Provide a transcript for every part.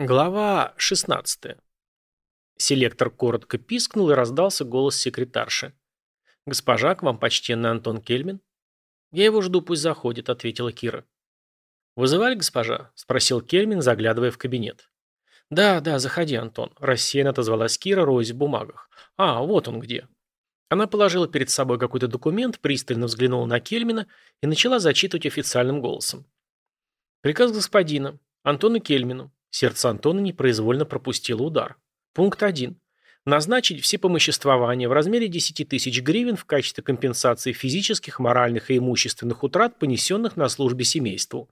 Глава 16. Селектор коротко пискнул и раздался голос секретарши. «Госпожа, к вам почтенный Антон Кельмин?» «Я его жду, пусть заходит», — ответила Кира. «Вызывали, госпожа?» — спросил Кельмин, заглядывая в кабинет. «Да, да, заходи, Антон», — рассеянно отозвалась Кира, роясь в бумагах. «А, вот он где». Она положила перед собой какой-то документ, пристально взглянула на Кельмина и начала зачитывать официальным голосом. «Приказ господина. Антону Кельмину. Сердце Антона непроизвольно пропустило удар. Пункт 1. Назначить все помоществования в размере 10 тысяч гривен в качестве компенсации физических, моральных и имущественных утрат, понесенных на службе семейству.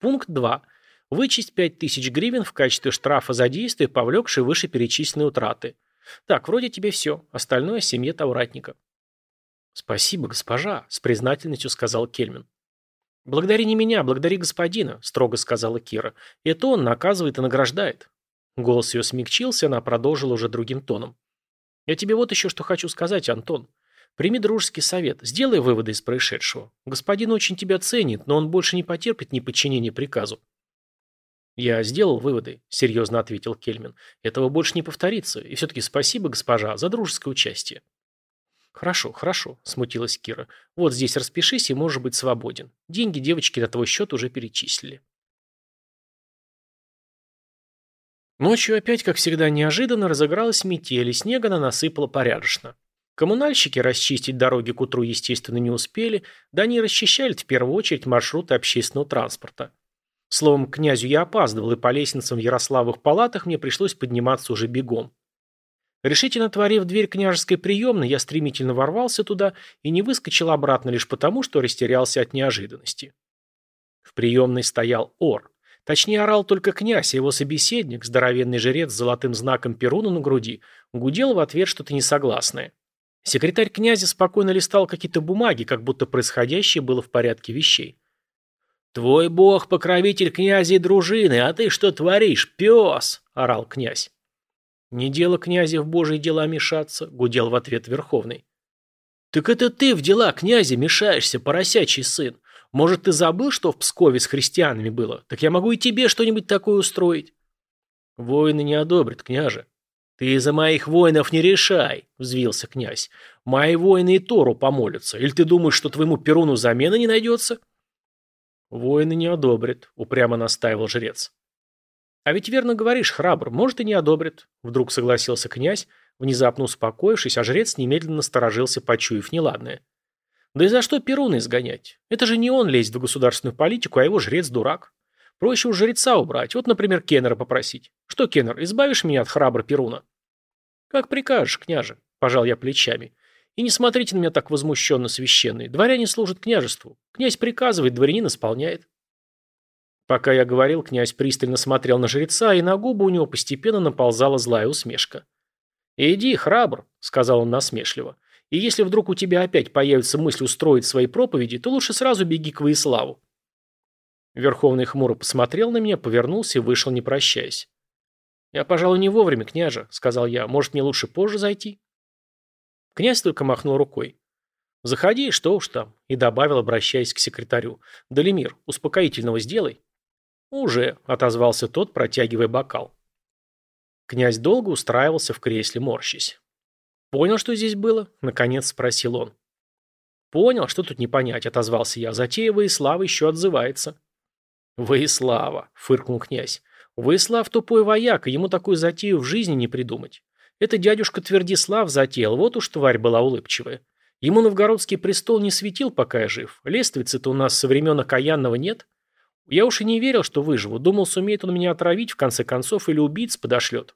Пункт 2. Вычесть 5 тысяч гривен в качестве штрафа за действия, повлекшие вышеперечисленные утраты. Так, вроде тебе все. Остальное – семье Тауратника. «Спасибо, госпожа», – с признательностью сказал Кельмин. «Благодари не меня, благодари господина», – строго сказала Кира. «Это он наказывает и награждает». Голос ее смягчился, она продолжила уже другим тоном. «Я тебе вот еще что хочу сказать, Антон. Прими дружеский совет, сделай выводы из происшедшего. Господин очень тебя ценит, но он больше не потерпит неподчинения приказу». «Я сделал выводы», – серьезно ответил Кельмин. «Этого больше не повторится. И все-таки спасибо, госпожа, за дружеское участие». «Хорошо, хорошо», – смутилась Кира. «Вот здесь распишись и можешь быть свободен. Деньги девочки на твой счет уже перечислили». Ночью опять, как всегда неожиданно, разыгралась метель, и снега она насыпала порядочно. Коммунальщики расчистить дороги к утру, естественно, не успели, да они расчищали в первую очередь маршруты общественного транспорта. Словом, князю я опаздывал, и по лестницам в Ярославых палатах мне пришлось подниматься уже бегом. Решительно отворив дверь княжеской приемной, я стремительно ворвался туда и не выскочил обратно лишь потому, что растерялся от неожиданности. В приемной стоял ор. Точнее, орал только князь, а его собеседник, здоровенный жрец с золотым знаком Перуна на груди, гудел в ответ что-то несогласное. Секретарь князя спокойно листал какие-то бумаги, как будто происходящее было в порядке вещей. «Твой бог – покровитель князя и дружины, а ты что творишь, пес?» – орал князь. «Не дело князя в божьи дела мешаться», — гудел в ответ Верховный. «Так это ты в дела князя мешаешься, поросячий сын. Может, ты забыл, что в Пскове с христианами было? Так я могу и тебе что-нибудь такое устроить». «Воины не одобрят, княже». «Ты за моих воинов не решай», — взвился князь. «Мои воины и Тору помолятся. Или ты думаешь, что твоему Перуну замена не найдется?» «Воины не одобрят», — упрямо настаивал жрец. «А ведь верно говоришь, храбр, может и не одобрит», — вдруг согласился князь, внезапно успокоившись, а жрец немедленно насторожился, почуяв неладное. «Да и за что Перуна изгонять? Это же не он лезет в государственную политику, а его жрец дурак. Проще у жреца убрать, вот, например, Кеннера попросить. Что, Кеннер, избавишь меня от храбра Перуна?» «Как прикажешь, княже», — пожал я плечами. «И не смотрите на меня так возмущенно, священный. Дворяне служат княжеству. Князь приказывает, дворянин исполняет». Пока я говорил, князь пристально смотрел на жреца, и на губы у него постепенно наползала злая усмешка. «Иди, храбр», — сказал он насмешливо. «И если вдруг у тебя опять появится мысль устроить свои проповеди, то лучше сразу беги к Воиславу». Верховный хмуро посмотрел на меня, повернулся и вышел, не прощаясь. «Я, пожалуй, не вовремя, княже», — сказал я. «Может, мне лучше позже зайти?» Князь только махнул рукой. «Заходи, что уж там», и добавил, обращаясь к секретарю. «Далимир, успокоительного сделай». «Уже», — отозвался тот, протягивая бокал. Князь долго устраивался в кресле, морщись. «Понял, что здесь было?» — наконец спросил он. «Понял, что тут не понять», — отозвался я. «Затея Воислава еще отзывается». «Воислава», — фыркнул князь. «Воислав тупой вояка, ему такую затею в жизни не придумать. Это дядюшка Твердислав затеял, вот уж тварь была улыбчивая. Ему новгородский престол не светил, пока я жив. Лествицы-то у нас со времен Окаянного нет. Я уж и не верил, что выживу. Думал, сумеет он меня отравить, в конце концов, или убийц подошлет.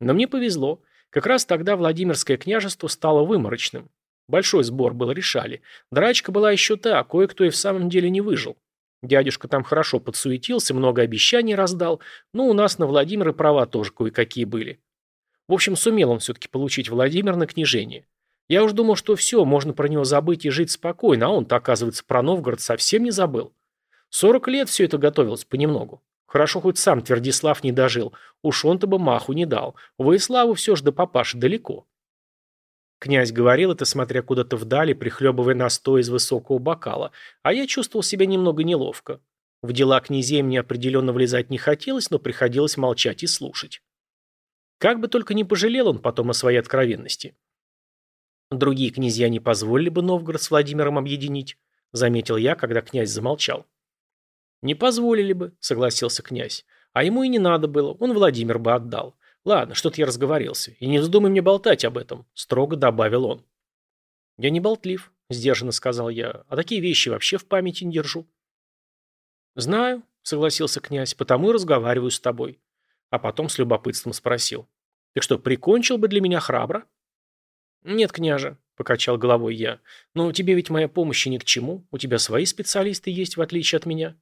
Но мне повезло. Как раз тогда Владимирское княжество стало выморочным. Большой сбор был, решали. Драчка была еще та, кое-кто и в самом деле не выжил. Дядюшка там хорошо подсуетился, много обещаний раздал, но у нас на Владимира права тоже кое-какие были. В общем, сумел он все-таки получить Владимир на княжение. Я уж думал, что все, можно про него забыть и жить спокойно, а он-то, оказывается, про Новгород совсем не забыл. Сорок лет все это готовилось понемногу. Хорошо, хоть сам Твердислав не дожил. Уж он-то бы маху не дал. Воиславу все же до папаши далеко. Князь говорил это, смотря куда-то вдали, прихлебывая настой из высокого бокала, а я чувствовал себя немного неловко. В дела князей мне определенно влезать не хотелось, но приходилось молчать и слушать. Как бы только не пожалел он потом о своей откровенности. Другие князья не позволили бы Новгород с Владимиром объединить, заметил я, когда князь замолчал. Не позволили бы, согласился князь. А ему и не надо было, он Владимир бы отдал. Ладно, что-то я разговорился. И не вздумай мне болтать об этом, строго добавил он. Я не болтлив, сдержанно сказал я, а такие вещи вообще в памяти не держу. Знаю, согласился князь, потому и разговариваю с тобой. А потом с любопытством спросил. Ты что, прикончил бы для меня храбро? Нет, княже, покачал головой я. Но тебе ведь моя помощь ни к чему. У тебя свои специалисты есть, в отличие от меня.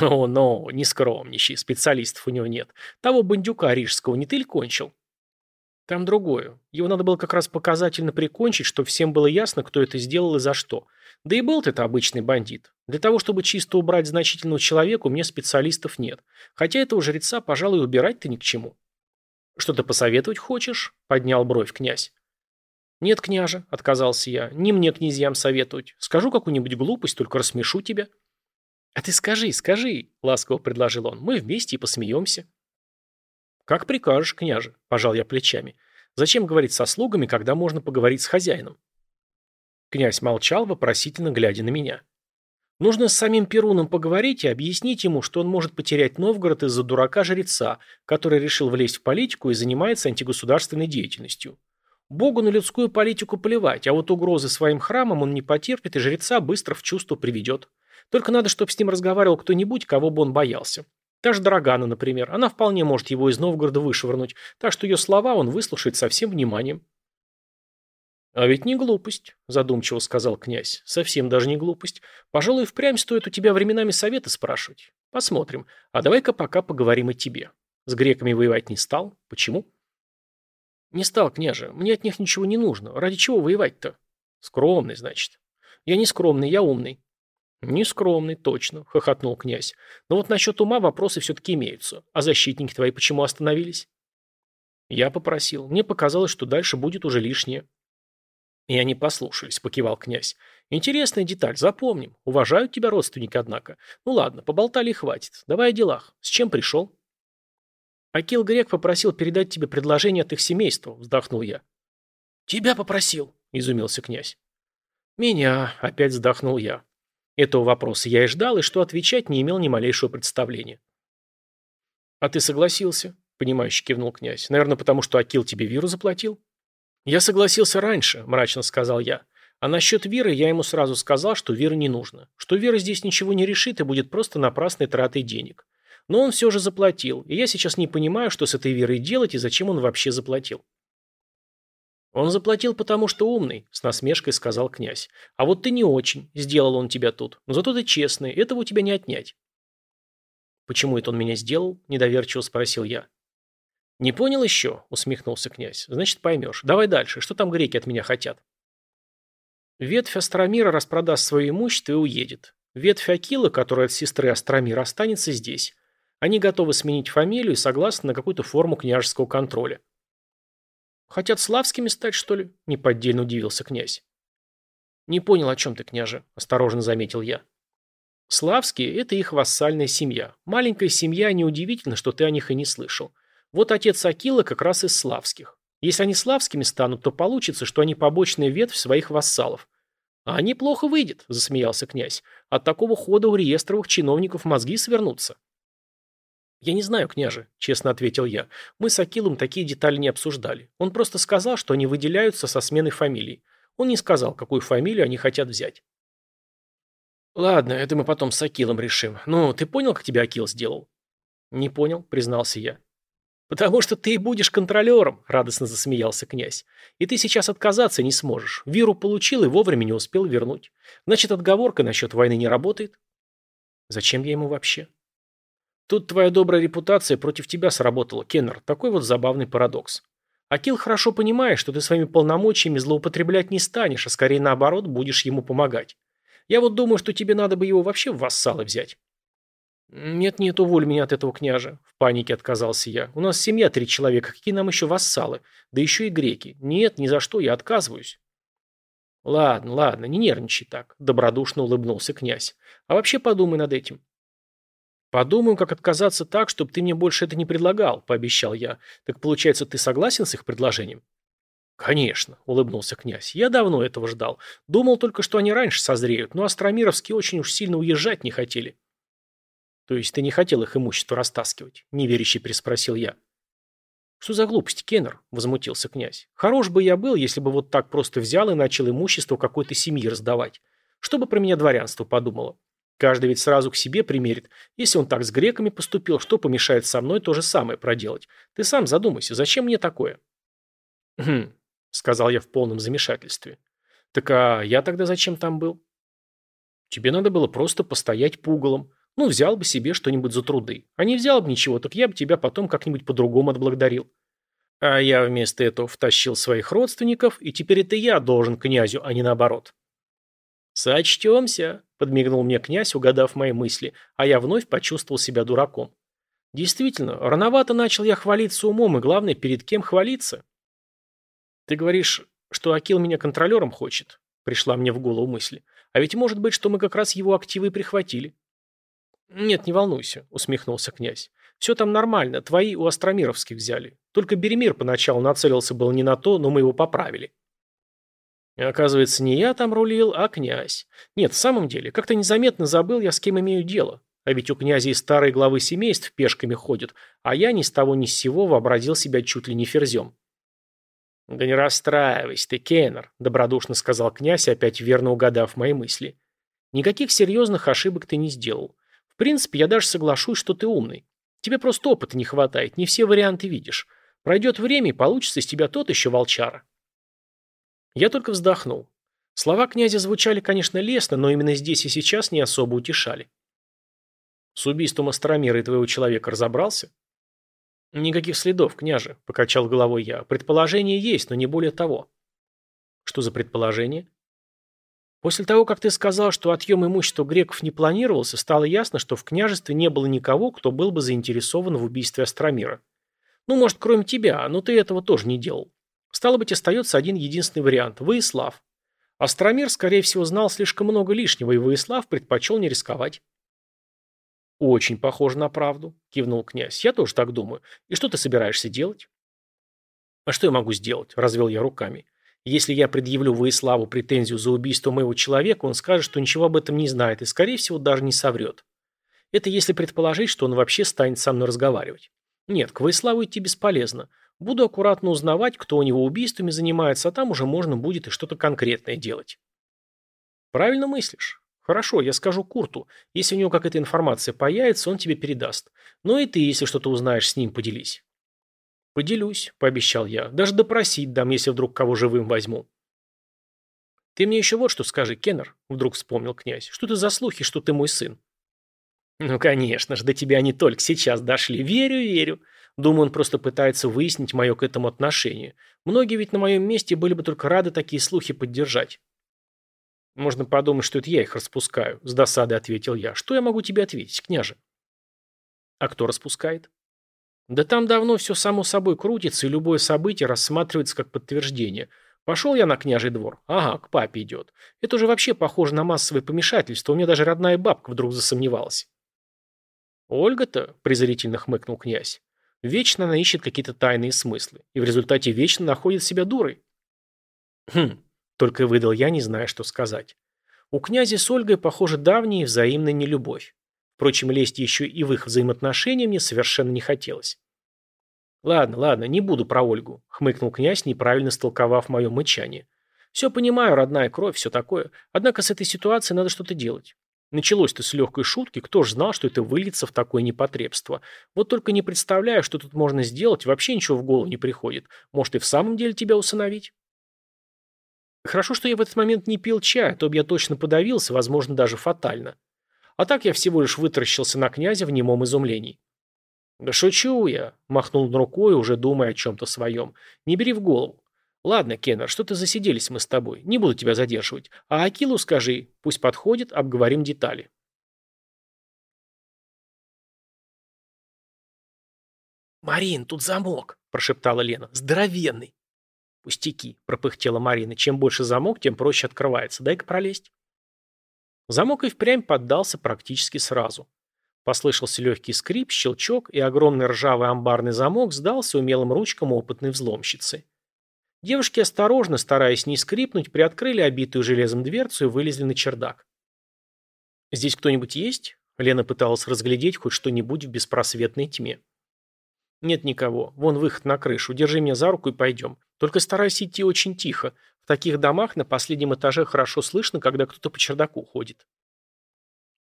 «Ну-ну, не скромничай, специалистов у него нет. Того бандюка рижского не ты кончил?» «Там другое. Его надо было как раз показательно прикончить, чтобы всем было ясно, кто это сделал и за что. Да и был ты-то обычный бандит. Для того, чтобы чисто убрать значительного человека, у меня специалистов нет. Хотя этого жреца, пожалуй, убирать-то ни к чему». «Что-то посоветовать хочешь?» – поднял бровь князь. «Нет, княже», – отказался я, – «не мне князьям советовать. Скажу какую-нибудь глупость, только рассмешу тебя». «А ты скажи, скажи», — ласково предложил он, — «мы вместе и посмеемся». «Как прикажешь, княже», — пожал я плечами. «Зачем говорить со слугами, когда можно поговорить с хозяином?» Князь молчал, вопросительно глядя на меня. Нужно с самим Перуном поговорить и объяснить ему, что он может потерять Новгород из-за дурака-жреца, который решил влезть в политику и занимается антигосударственной деятельностью. Богу на людскую политику плевать, а вот угрозы своим храмам он не потерпит и жреца быстро в чувство приведет. Только надо, чтобы с ним разговаривал кто-нибудь, кого бы он боялся. Та же Драгана, например. Она вполне может его из Новгорода вышвырнуть, так что ее слова он выслушает со всем вниманием. «А ведь не глупость», – задумчиво сказал князь. «Совсем даже не глупость. Пожалуй, впрямь стоит у тебя временами совета спрашивать. Посмотрим. А давай-ка пока поговорим о тебе. С греками воевать не стал? Почему?» «Не стал, княже. Мне от них ничего не нужно. Ради чего воевать-то?» «Скромный, значит». «Я не скромный, я умный. «Нескромный, точно», — хохотнул князь. «Но вот насчет ума вопросы все-таки имеются. А защитники твои почему остановились?» Я попросил. Мне показалось, что дальше будет уже лишнее. И они послушались, покивал князь. Интересная деталь, запомним. Уважают тебя родственники, однако. Ну ладно, поболтали и хватит. Давай о делах. С чем пришел? Акил Грек попросил передать тебе предложение от их семейства, вздохнул я. Тебя попросил, изумился князь. Меня, опять вздохнул я. Этого вопроса я и ждал, и что отвечать не имел ни малейшего представления. «А ты согласился?» – понимающе кивнул князь. «Наверное, потому что Акил тебе виру заплатил?» «Я согласился раньше», – мрачно сказал я. «А насчет Виры я ему сразу сказал, что Вира не нужно. Что Вира здесь ничего не решит и будет просто напрасной тратой денег. Но он все же заплатил, и я сейчас не понимаю, что с этой Вирой делать и зачем он вообще заплатил». «Он заплатил, потому что умный», — с насмешкой сказал князь. «А вот ты не очень. Сделал он тебя тут. Но зато ты честный. Этого у тебя не отнять». «Почему это он меня сделал?» – недоверчиво спросил я. «Не понял еще?» – усмехнулся князь. «Значит, поймешь. Давай дальше. Что там греки от меня хотят?» Ветвь Астромира распродаст свое имущество и уедет. Ветвь Акила, которая от сестры Астромира, останется здесь. Они готовы сменить фамилию и согласны на какую-то форму княжеского контроля. Хотят славскими стать, что ли? Неподдельно удивился князь. Не понял, о чем ты, княже, осторожно заметил я. Славские – это их вассальная семья. Маленькая семья, неудивительно, что ты о них и не слышал. Вот отец Акила как раз из славских. Если они славскими станут, то получится, что они побочная ветвь своих вассалов. А неплохо выйдет, засмеялся князь. От такого хода у реестровых чиновников мозги свернутся. «Я не знаю, княже», – честно ответил я. «Мы с Акилом такие детали не обсуждали. Он просто сказал, что они выделяются со сменой фамилий. Он не сказал, какую фамилию они хотят взять». «Ладно, это мы потом с Акилом решим. Ну, ты понял, как тебя Акил сделал?» «Не понял», – признался я. «Потому что ты будешь контролером», – радостно засмеялся князь. «И ты сейчас отказаться не сможешь. Виру получил и вовремя не успел вернуть. Значит, отговорка насчет войны не работает?» «Зачем я ему вообще?» Тут твоя добрая репутация против тебя сработала, Кеннер. Такой вот забавный парадокс. Акил хорошо понимает, что ты своими полномочиями злоупотреблять не станешь, а скорее наоборот будешь ему помогать. Я вот думаю, что тебе надо бы его вообще в вассалы взять. «Нет-нет, уволь меня от этого княжа», — в панике отказался я. «У нас семья три человека, какие нам еще вассалы? Да еще и греки. Нет, ни за что, я отказываюсь». «Ладно, ладно, не нервничай так», — добродушно улыбнулся князь. «А вообще подумай над этим. «Подумаю, как отказаться так, чтобы ты мне больше это не предлагал», – пообещал я. «Так получается, ты согласен с их предложением?» «Конечно», – улыбнулся князь. «Я давно этого ждал. Думал только, что они раньше созреют, но Астромировские очень уж сильно уезжать не хотели». «То есть ты не хотел их имущество растаскивать?» – неверяще переспросил я. «Что за глупости, Кеннер?» – возмутился князь. «Хорош бы я был, если бы вот так просто взял и начал имущество какой-то семьи раздавать. Что бы про меня дворянство подумало? Каждый ведь сразу к себе примерит. Если он так с греками поступил, что помешает со мной то же самое проделать? Ты сам задумайся, зачем мне такое?» «Хм», — сказал я в полном замешательстве. «Так а я тогда зачем там был?» «Тебе надо было просто постоять пугалом. Ну, взял бы себе что-нибудь за труды. А не взял бы ничего, так я бы тебя потом как-нибудь по-другому отблагодарил. А я вместо этого втащил своих родственников, и теперь это я должен князю, а не наоборот». «Сочтемся», – подмигнул мне князь, угадав мои мысли, а я вновь почувствовал себя дураком. Действительно, рановато начал я хвалиться умом, и главное, перед кем хвалиться. «Ты говоришь, что Акил меня контролером хочет?» – пришла мне в голову мысль. «А ведь может быть, что мы как раз его активы прихватили». «Нет, не волнуйся», – усмехнулся князь. «Все там нормально, твои у Остромировских взяли. Только Беремир поначалу нацелился был не на то, но мы его поправили». Оказывается, не я там рулил, а князь. Нет, в самом деле, как-то незаметно забыл я, с кем имею дело. А ведь у князей старые главы семейств пешками ходят, а я ни с того ни с сего вообразил себя чуть ли не ферзем. «Да не расстраивайся ты, Кеннер», – добродушно сказал князь, опять верно угадав мои мысли. «Никаких серьезных ошибок ты не сделал. В принципе, я даже соглашусь, что ты умный. Тебе просто опыта не хватает, не все варианты видишь. Пройдет время, и получится из тебя тот еще волчара». Я только вздохнул. Слова князя звучали, конечно, лестно, но именно здесь и сейчас не особо утешали. С убийством Астромира и твоего человека разобрался? Никаких следов, княже, покачал головой я. Предположение есть, но не более того. Что за предположение? После того, как ты сказал, что отъем имущества греков не планировался, стало ясно, что в княжестве не было никого, кто был бы заинтересован в убийстве Астромира. Ну, может, кроме тебя, но ты этого тоже не делал. Стало быть, остается один единственный вариант – Воислав. Астромир, скорее всего, знал слишком много лишнего, и Воислав предпочел не рисковать. «Очень похоже на правду», – кивнул князь. «Я тоже так думаю. И что ты собираешься делать?» «А что я могу сделать?» – развел я руками. «Если я предъявлю Воиславу претензию за убийство моего человека, он скажет, что ничего об этом не знает и, скорее всего, даже не соврет. Это если предположить, что он вообще станет со мной разговаривать. Нет, к Воиславу идти бесполезно. Буду аккуратно узнавать, кто у него убийствами занимается, а там уже можно будет и что-то конкретное делать. Правильно мыслишь. Хорошо, я скажу Курту. Если у него какая-то информация появится, он тебе передаст. Но и ты, если что-то узнаешь, с ним поделись. Поделюсь, пообещал я. Даже допросить дам, если вдруг кого живым возьму. Ты мне еще вот что скажи, Кеннер, вдруг вспомнил князь. Что ты за слухи, что ты мой сын? Ну, конечно же, до тебя они только сейчас дошли. Верю, верю. Думаю, он просто пытается выяснить мое к этому отношение. Многие ведь на моем месте были бы только рады такие слухи поддержать. Можно подумать, что это я их распускаю, с досадой ответил я. Что я могу тебе ответить, княже? А кто распускает? Да там давно все само собой крутится, и любое событие рассматривается как подтверждение. Пошел я на княжий двор. Ага, к папе идет. Это уже вообще похоже на массовое помешательство. У меня даже родная бабка вдруг засомневалась. «Ольга-то?» – презрительно хмыкнул князь. Вечно она ищет какие-то тайные смыслы. И в результате вечно находит себя дурой. Хм, только выдал я, не зная, что сказать. У князя с Ольгой, похоже, давняя и взаимная нелюбовь. Впрочем, лезть еще и в их взаимоотношения мне совершенно не хотелось. «Ладно, ладно, не буду про Ольгу», — хмыкнул князь, неправильно истолковав мое мычание. «Все понимаю, родная кровь, все такое. Однако с этой ситуацией надо что-то делать. Началось-то с легкой шутки, кто ж знал, что это выльется в такое непотребство. Вот только не представляю, что тут можно сделать, вообще ничего в голову не приходит. Может и в самом деле тебя усыновить? Хорошо, что я в этот момент не пил чая, то бы я точно подавился, возможно, даже фатально. А так я всего лишь вытаращился на князя в немом изумлении. «Да шучу я», — махнул рукой, уже думая о чем-то своем. «Не бери в голову. «Ладно, Кеннер, что-то засиделись мы с тобой. Не буду тебя задерживать. А Акилу скажи, пусть подходит, обговорим детали». «Марин, тут замок», – прошептала Лена. «Здоровенный». «Пустяки», – пропыхтела Марина. «Чем больше замок, тем проще открывается. Дай-ка пролезть». Замок и впрямь поддался практически сразу. Послышался легкий скрип, щелчок, и огромный ржавый амбарный замок сдался умелым ручкам опытной взломщицы. Девушки осторожно, стараясь не скрипнуть, приоткрыли обитую железом дверцу и вылезли на чердак. «Здесь кто-нибудь есть?» Лена пыталась разглядеть хоть что-нибудь в беспросветной тьме. «Нет никого. Вон выход на крышу. Держи меня за руку и пойдем. Только старайся идти очень тихо. В таких домах на последнем этаже хорошо слышно, когда кто-то по чердаку ходит».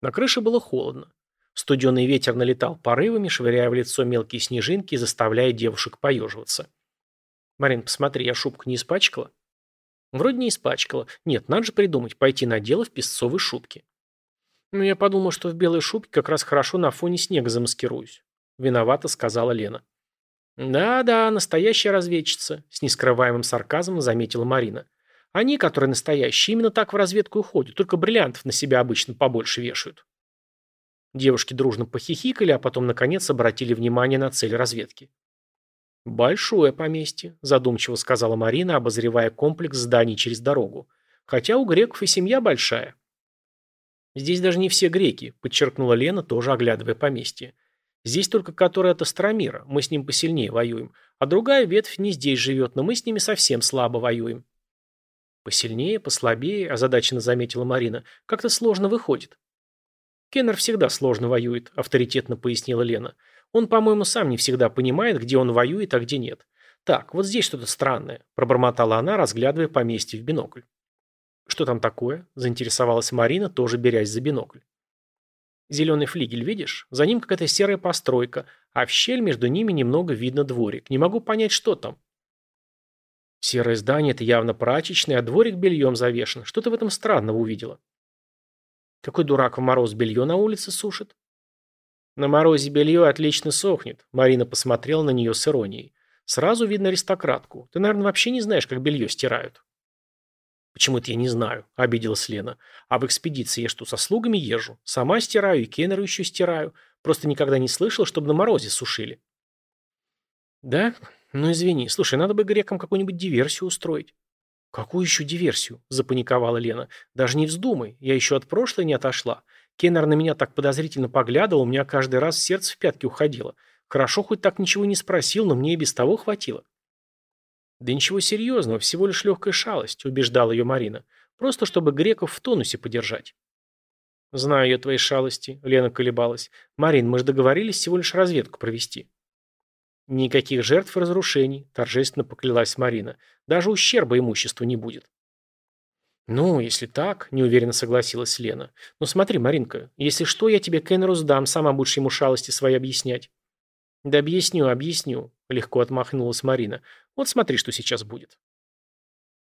На крыше было холодно. Студеный ветер налетал порывами, швыряя в лицо мелкие снежинки и заставляя девушек поеживаться. «Марин, посмотри, я шубку не испачкала?» «Вроде не испачкала. Нет, надо же придумать, пойти на дело в песцовой шубке». «Ну, я подумал, что в белой шубке как раз хорошо на фоне снега замаскируюсь», — виновато сказала Лена. «Да-да, настоящая разведчица», — с нескрываемым сарказмом заметила Марина. «Они, которые настоящие, именно так в разведку уходят, только бриллиантов на себя обычно побольше вешают». Девушки дружно похихикали, а потом, наконец, обратили внимание на цель разведки. «Большое поместье», – задумчиво сказала Марина, обозревая комплекс зданий через дорогу. «Хотя у греков и семья большая». «Здесь даже не все греки», – подчеркнула Лена, тоже оглядывая поместье. «Здесь только который от Астромира, мы с ним посильнее воюем, а другая ветвь не здесь живет, но мы с ними совсем слабо воюем». «Посильнее, послабее», – озадаченно заметила Марина. «Как-то сложно выходит». «Кеннер всегда сложно воюет», – авторитетно пояснила Лена. «Он, по-моему, сам не всегда понимает, где он воюет, а где нет. Так, вот здесь что-то странное», – пробормотала она, разглядывая поместье в бинокль. «Что там такое?» – заинтересовалась Марина, тоже берясь за бинокль. «Зеленый флигель, видишь? За ним какая-то серая постройка, а в щель между ними немного видно дворик. Не могу понять, что там». «Серое здание – это явно прачечное, а дворик бельем завешен. Что ты в этом странного увидела?» Какой дурак в мороз белье на улице сушит? На морозе белье отлично сохнет. Марина посмотрела на нее с иронией. Сразу видно аристократку. Ты, наверное, вообще не знаешь, как белье стирают. Почему-то я не знаю, обиделась Лена. А в экспедиции я что, со слугами езжу? Сама стираю и Кеннеру еще стираю. Просто никогда не слышала, чтобы на морозе сушили. Да? Ну извини. Слушай, надо бы грекам какую-нибудь диверсию устроить. «Какую еще диверсию?» – запаниковала Лена. «Даже не вздумай, я еще от прошлой не отошла. Кеннер на меня так подозрительно поглядывал, у меня каждый раз сердце в пятки уходило. Хорошо, хоть так ничего не спросил, но мне и без того хватило». «Да ничего серьезного, всего лишь легкая шалость», – убеждала ее Марина. «Просто чтобы греков в тонусе подержать». «Знаю я твои шалости», – Лена колебалась. «Марин, мы же договорились всего лишь разведку провести». «Никаких жертв и разрушений», – торжественно поклялась Марина. «Даже ущерба имуществу не будет». «Ну, если так», – неуверенно согласилась Лена. «Ну смотри, Маринка, если что, я тебе Кеннеру сдам, сама будешь ему шалости свои объяснять». «Да объясню, объясню», – легко отмахнулась Марина. «Вот смотри, что сейчас будет».